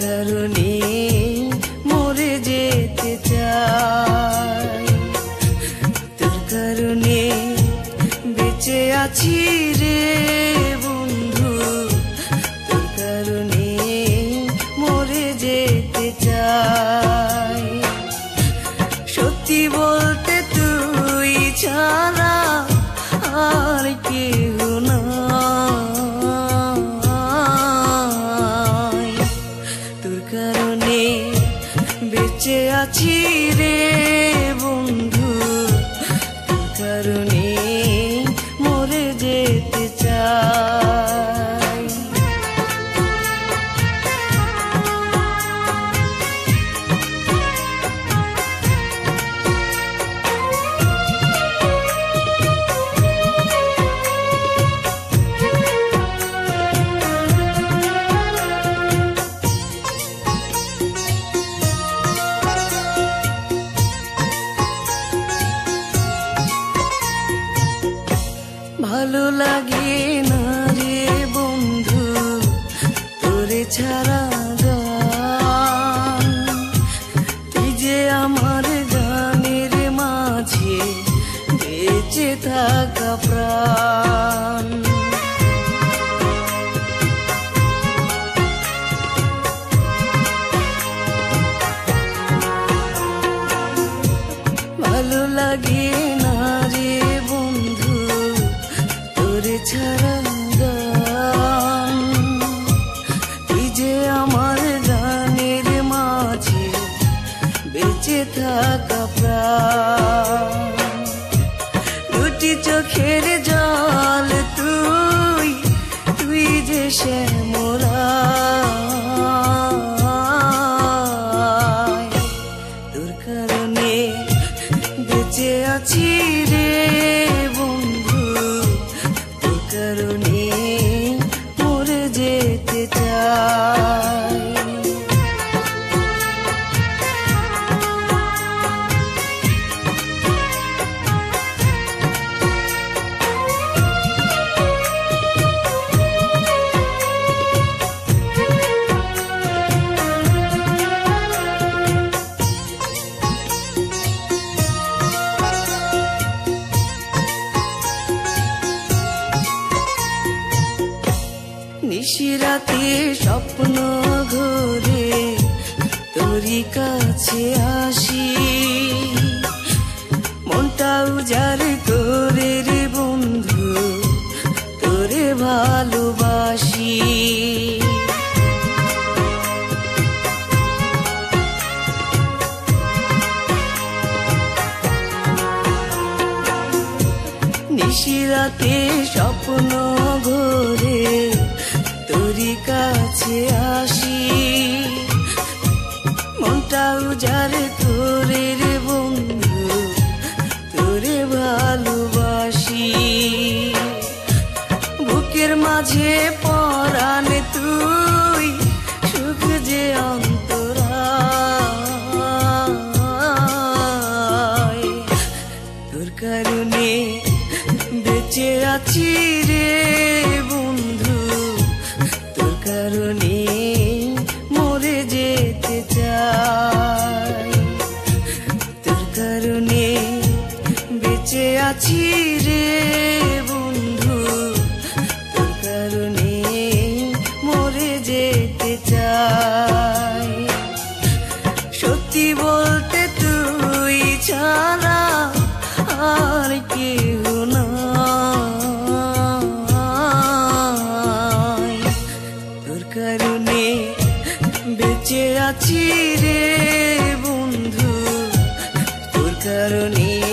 کرنی مور کرنی بیچ اچھی رے بندو تو کرنی مورے جیتے چی بولتے تو تو کرنی بیچ اچھی رے بندو کرنی گری بندے چارا گانجے ہمارے گانے مجھے کپڑوں گی نی بند روٹی چال تجر مور کر মরে যেতে سرا تر سپن گرے تور منٹ بندے بھال بس مشرا تکنگ گرے تک جن بےچے آپ بولتے تونیچے چی رے بندو تر کرنی